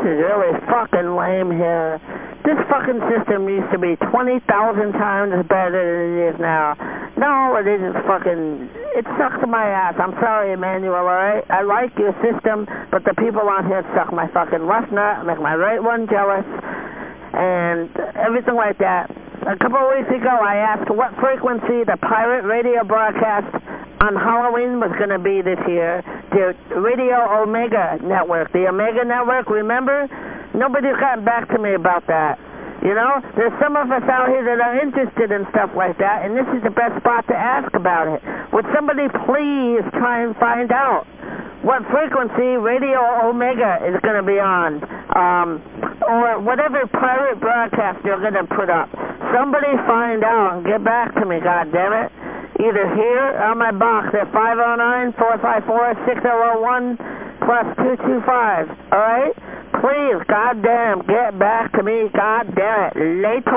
is really fucking lame here. This fucking system used to be 20,000 times better than it is now. All it is is fucking, it sucks my ass. I'm sorry, Emmanuel, alright? I like your system, but the people on here suck my fucking left nut, make my right one jealous, and everything like that. A couple of weeks ago, I asked what frequency the pirate radio broadcast on Halloween was going to be this year. The Radio Omega Network. The Omega Network, remember? Nobody's gotten back to me about that. You know, there's some of us out here that are interested in stuff like that, and this is the best spot to ask about it. Would somebody please try and find out what frequency Radio Omega is going to be on, um, or whatever pirate broadcast you're going to put up. Somebody find out and get back to me, God damn it either here on my box at 509-454-6001 plus 225. All right? Please, goddamn, get back to me. God damn it. Later.